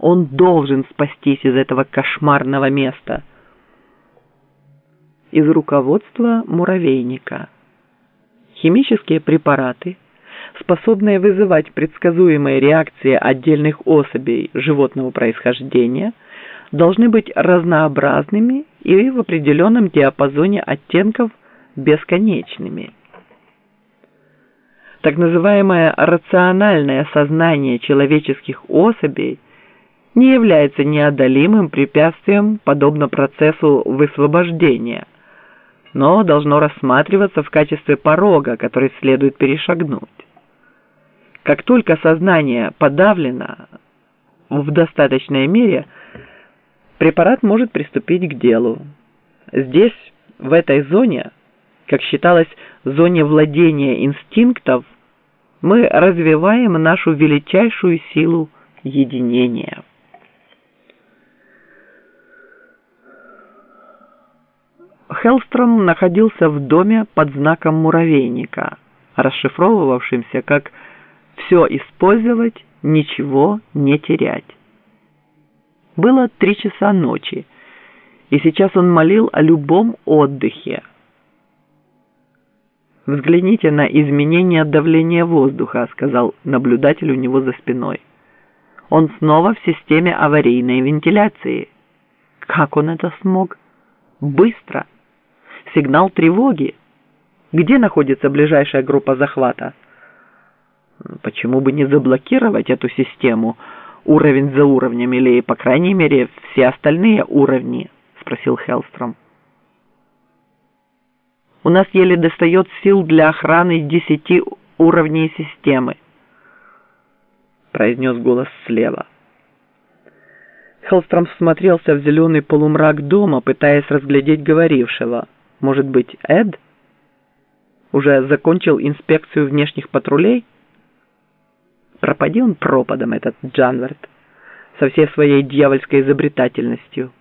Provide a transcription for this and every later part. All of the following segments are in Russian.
Он должен спастись из этого кошмарного места. Из руководства муравейника. Химические препараты, способные вызывать предсказуемые реакции отдельных особей животного происхождения, должны быть разнообразными и в определенном диапазоне оттенков бесконечными. Так называемое рациональное сознание человеческих особей не является неодолимым препятствием подобно процессу высвобождения, но должно рассматриваться в качестве порога, который следует перешагнуть. Как только сознание подавлено в достаточной мере, препарат может приступить к делу. Здесь, в этой зоне, как считалось, зоне владения инстинктов, мы развиваем нашу величайшую силу единения. Хеллстром находился в доме под знаком муравейника, расшифровывавшимся как «все использовать, ничего не терять». Было три часа ночи, и сейчас он молил о любом отдыхе. «Взгляните на изменение давления воздуха», — сказал наблюдатель у него за спиной. «Он снова в системе аварийной вентиляции». «Как он это смог?» «Быстро!» Сигнал тревоги. Где находится ближайшая группа захвата? Почему бы не заблокировать эту систему уровень за уровнем или, по крайней мере, все остальные уровни? Спросил Хеллстром. У нас еле достает сил для охраны десяти уровней системы, произнес голос слева. Хеллстром смотрелся в зеленый полумрак дома, пытаясь разглядеть говорившего. Может быть, Эд? Уже закончил инспекцию внешних патрулей? Пропади он пропадом, этот Джанвард, со всей своей дьявольской изобретательностью.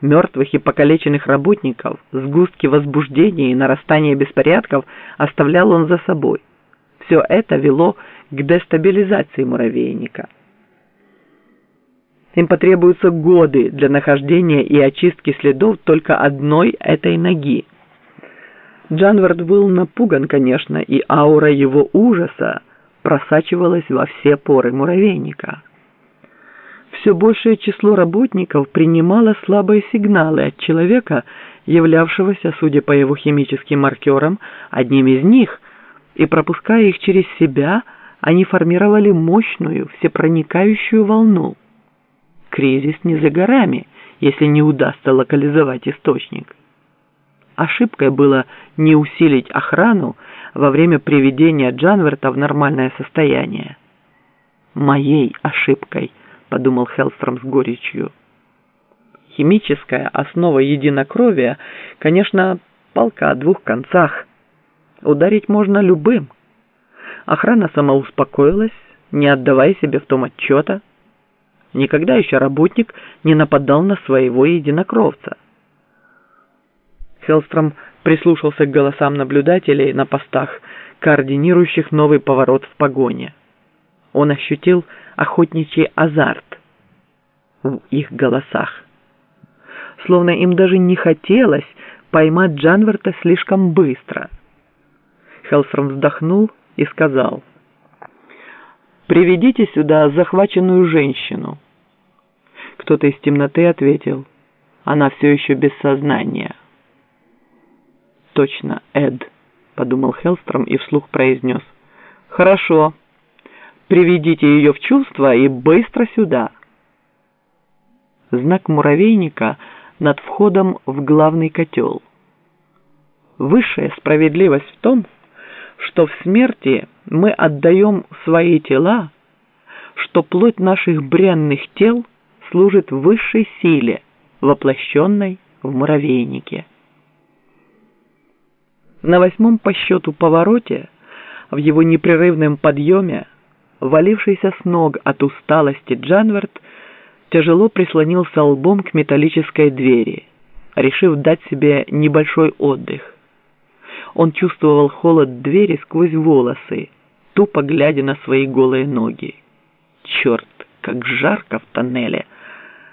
Мертвых и покалеченных работников, сгустки возбуждения и нарастания беспорядков оставлял он за собой. Все это вело к дестабилизации муравейника. Им потребуются годы для нахождения и очистки следов только одной этой ноги. Джанвард был напуган, конечно, и аура его ужаса просачивалась во все поры муравейника. Все большее число работников принимало слабые сигналы от человека, являвшегося, судя по его химическим маркерам, одним из них, и пропуская их через себя, они формировали мощную, всепроникающую волну кризис не за горами, если не удастся локализовать источник. Ошибкой было не усилить охрану во время приведения Джанверта в нормальное состояние. «Моей ошибкой», — подумал Хеллстром с горечью. Химическая основа единокровия, конечно, полка о двух концах. Ударить можно любым. Охрана самоуспокоилась, не отдавая себе в том отчета, Никогда еще работник не нападал на своего единокровца. Хеллстром прислушался к голосам наблюдателей на постах, координирующих новый поворот в погоне. Он ощутил охотничий азарт в их голосах. Словно им даже не хотелось поймать Джанверта слишком быстро. Хеллстром вздохнул и сказал — «Приведите сюда захваченную женщину». Кто-то из темноты ответил, «Она все еще без сознания». «Точно, Эд», — подумал Хеллстром и вслух произнес, «Хорошо, приведите ее в чувство и быстро сюда». Знак муравейника над входом в главный котел. Высшая справедливость в том, что в смерти мы отдаем свои тела, что плоть наших бренных тел служит высшей силе, воплощенной в муравейнике. На восьмом по счету повороте, в его непрерывном подъеме, валившийся с ног от усталости Джанверт тяжело прислонился лбом к металлической двери, решив дать себе небольшой отдых. Он чувствовал холод двери сквозь волосы, тупо глядя на свои голые ноги. Черт, как жарко в тоннеле!»